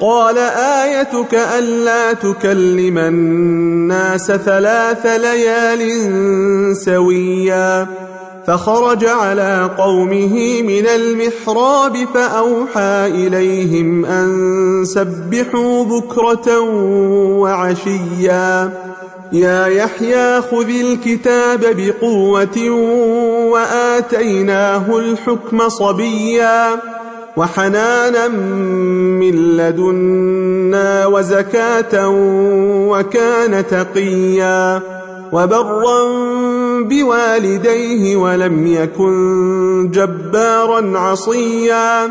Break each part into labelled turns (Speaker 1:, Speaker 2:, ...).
Speaker 1: قال آيتك ألا تكلم الناس ثلاث ليال سويا فخرج على قومه من المحراب فأوحى إليهم أن سبحوا بكرة وعشيا. يا يحيى خذ الكتاب بقوة وآتيناه الحكم صبيا. وحنانا من لدنا وزكاة وكان تقيا وبرا بوالديه ولم يكن جبارا عصيا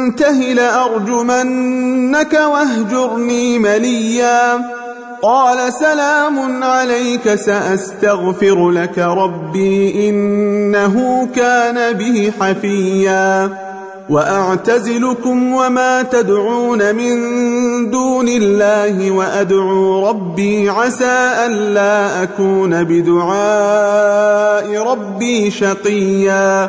Speaker 1: تنته لأرجمنك واهجرني مليا. قال سلام عليك سأستغفر لك ربي إنه كان بي حفيا. وأعتزلكم وما تدعون من دون الله وأدعو ربي عسى ألا أكون بدعاء ربي شقيا.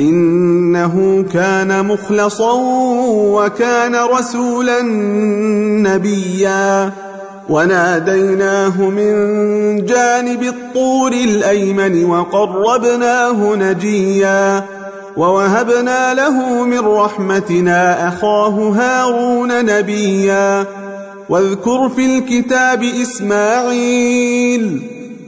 Speaker 1: إنه كان مخلصا وكان رسولا نبيا. وناديناه من جانب الطور الأيمن وقربناه نجيا. ووهبنا له من رحمتنا أخاه هارون نبيا. واذكر في الكتاب إسماعيل.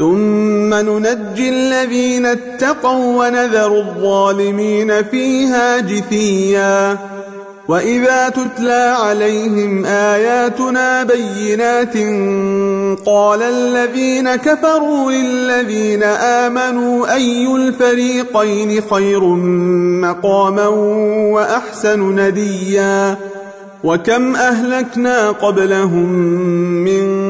Speaker 1: ثم ننجي الذين اتقوا ونذر الظالمين فيها جثيا. وإذا تتلى عليهم آياتنا بينات قال الذين كفروا للذين آمنوا أي الفريقين خير مقاما وأحسن نديا. وكم أهلكنا قبلهم من